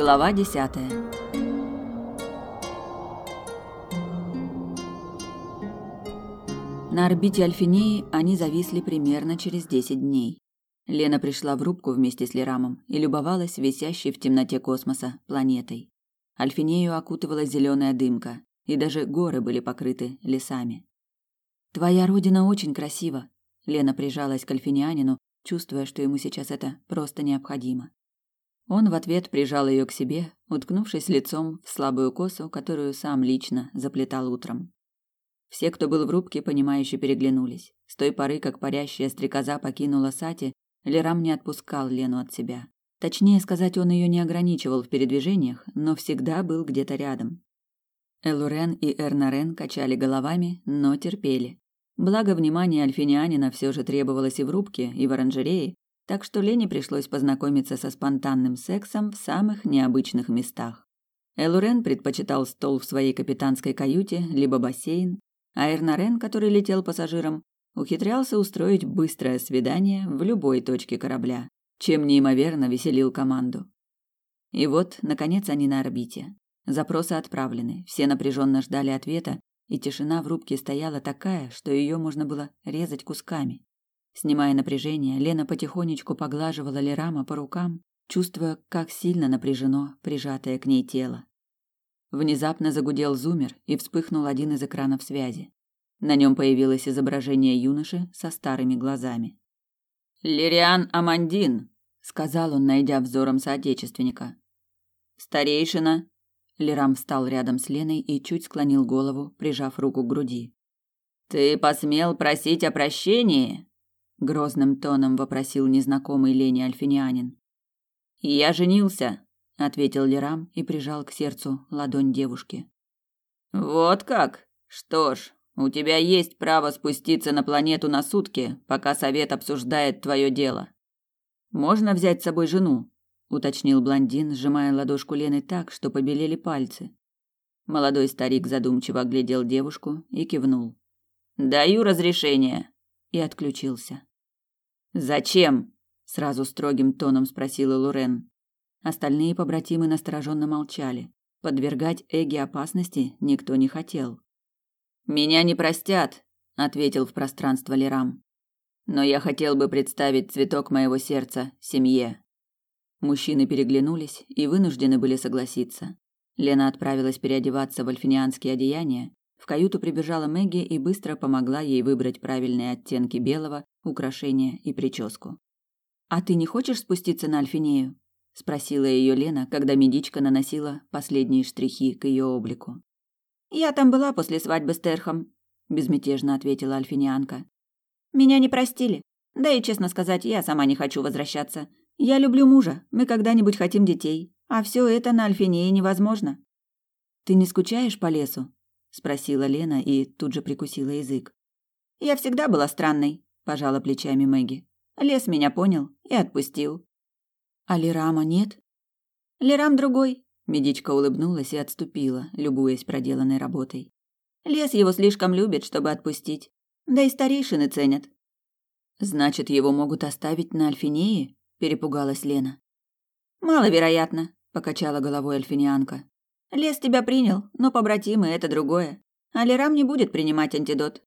Глава десятая. На орбите Альфинеи они зависли примерно через десять дней. Лена пришла в рубку вместе с Лерамом и любовалась висящей в темноте космоса планетой. Альфинею окутывала зеленая дымка, и даже горы были покрыты лесами. «Твоя родина очень красива», — Лена прижалась к альфинианину, чувствуя, что ему сейчас это просто необходимо. Он в ответ прижал ее к себе, уткнувшись лицом в слабую косу, которую сам лично заплетал утром. Все, кто был в рубке, понимающе переглянулись. С той поры, как парящая стрекоза покинула Сати, Лерам не отпускал Лену от себя. Точнее сказать, он ее не ограничивал в передвижениях, но всегда был где-то рядом. Элурен и Эрнарен качали головами, но терпели. Благо, внимание альфинианина все же требовалось и в рубке, и в оранжерее, так что Лене пришлось познакомиться со спонтанным сексом в самых необычных местах. Элурен предпочитал стол в своей капитанской каюте, либо бассейн, а Эрнарен, который летел пассажиром, ухитрялся устроить быстрое свидание в любой точке корабля, чем неимоверно веселил команду. И вот, наконец, они на орбите. Запросы отправлены, все напряженно ждали ответа, и тишина в рубке стояла такая, что ее можно было резать кусками. Снимая напряжение, Лена потихонечку поглаживала Лерама по рукам, чувствуя, как сильно напряжено прижатое к ней тело. Внезапно загудел зумер и вспыхнул один из экранов связи. На нем появилось изображение юноши со старыми глазами. «Лириан Амандин», — сказал он, найдя взором соотечественника. «Старейшина». Лерам встал рядом с Леной и чуть склонил голову, прижав руку к груди. «Ты посмел просить о прощении?» Грозным тоном вопросил незнакомый Лене альфинианин. Я женился, ответил Лерам и прижал к сердцу ладонь девушки. Вот как? Что ж, у тебя есть право спуститься на планету на сутки, пока совет обсуждает твое дело. Можно взять с собой жену, уточнил блондин, сжимая ладошку Лены так, что побелели пальцы. Молодой старик задумчиво оглядел девушку и кивнул. Даю разрешение и отключился. Зачем? сразу строгим тоном спросила Лорен. Остальные побратимы настороженно молчали. Подвергать Эги опасности никто не хотел. Меня не простят, ответил в пространство Лерам. Но я хотел бы представить цветок моего сердца семье. Мужчины переглянулись и вынуждены были согласиться. Лена отправилась переодеваться в альфинианские одеяния, в каюту прибежала Мэгги и быстро помогла ей выбрать правильные оттенки белого, украшения и прическу. «А ты не хочешь спуститься на Альфинею?» – спросила ее Лена, когда медичка наносила последние штрихи к ее облику. «Я там была после свадьбы с Терхом», – безмятежно ответила альфинианка. «Меня не простили. Да и, честно сказать, я сама не хочу возвращаться. Я люблю мужа, мы когда-нибудь хотим детей, а все это на Альфинее невозможно». «Ты не скучаешь по лесу?» Спросила Лена и тут же прикусила язык. Я всегда была странной, пожала плечами Мэгги. Лес меня понял и отпустил. А Лерама нет? Лерам другой. Медичка улыбнулась и отступила, любуясь проделанной работой. Лес его слишком любит, чтобы отпустить. Да и старейшины ценят. Значит, его могут оставить на Альфинее? перепугалась Лена. Маловероятно, покачала головой альфинианка. Лес тебя принял, но побратимы это другое. Алирам не будет принимать антидот.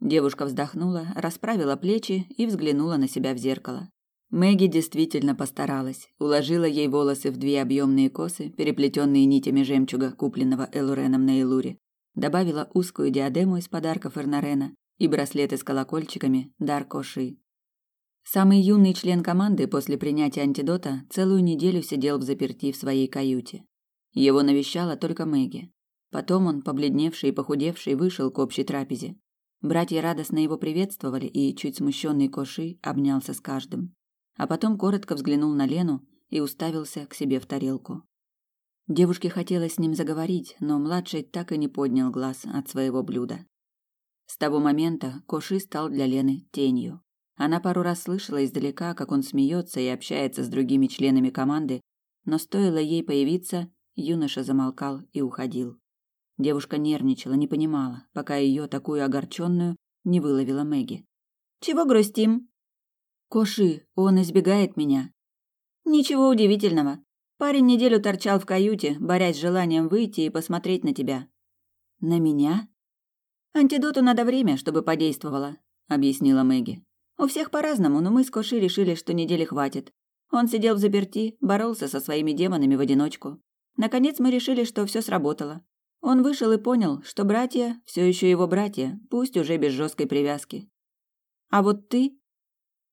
Девушка вздохнула, расправила плечи и взглянула на себя в зеркало. Мэгги действительно постаралась, уложила ей волосы в две объемные косы, переплетенные нитями жемчуга, купленного Элуреном на Элуре, добавила узкую диадему из подарков Эрнарена и браслеты с колокольчиками дар Коши. Самый юный член команды после принятия антидота целую неделю сидел в заперти в своей каюте. Его навещала только Мэгги. Потом он, побледневший и похудевший, вышел к общей трапезе. Братья радостно его приветствовали, и чуть смущенный Коши обнялся с каждым. А потом коротко взглянул на Лену и уставился к себе в тарелку. Девушке хотелось с ним заговорить, но младший так и не поднял глаз от своего блюда. С того момента Коши стал для Лены тенью. Она пару раз слышала издалека, как он смеется и общается с другими членами команды, но стоило ей появиться, Юноша замолкал и уходил. Девушка нервничала, не понимала, пока ее такую огорченную не выловила Мэгги. Чего грустим? Коши, он избегает меня. Ничего удивительного. Парень неделю торчал в каюте, борясь с желанием выйти и посмотреть на тебя. На меня? Антидоту надо время, чтобы подействовало, объяснила Мэгги. У всех по-разному, но мы с Коши решили, что недели хватит. Он сидел в заперти, боролся со своими демонами в одиночку. Наконец мы решили, что все сработало. Он вышел и понял, что братья все еще его братья, пусть уже без жесткой привязки. А вот ты...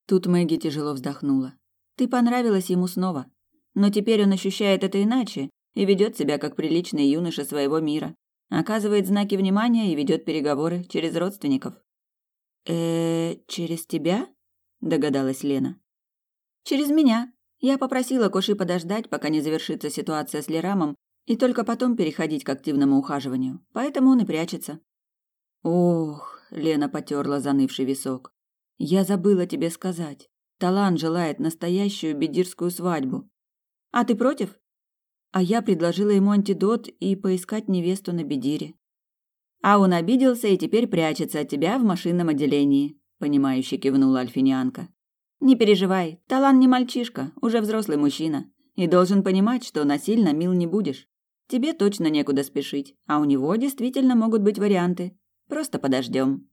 Тут Мэгги тяжело вздохнула. Ты понравилась ему снова. Но теперь он ощущает это иначе и ведет себя как приличный юноша своего мира. Оказывает знаки внимания и ведет переговоры через родственников. э через тебя?» – догадалась Лена. «Через меня. Я попросила Коши подождать, пока не завершится ситуация с Лерамом, и только потом переходить к активному ухаживанию. Поэтому он и прячется». «Ох», – Лена потерла занывший висок. «Я забыла тебе сказать. Талан желает настоящую бедирскую свадьбу. А ты против? А я предложила ему антидот и поискать невесту на Бедире. А он обиделся и теперь прячется от тебя в машинном отделении, понимающе кивнула Альфинианка. Не переживай, Талан не мальчишка, уже взрослый мужчина, и должен понимать, что насильно мил не будешь. Тебе точно некуда спешить, а у него действительно могут быть варианты. Просто подождем.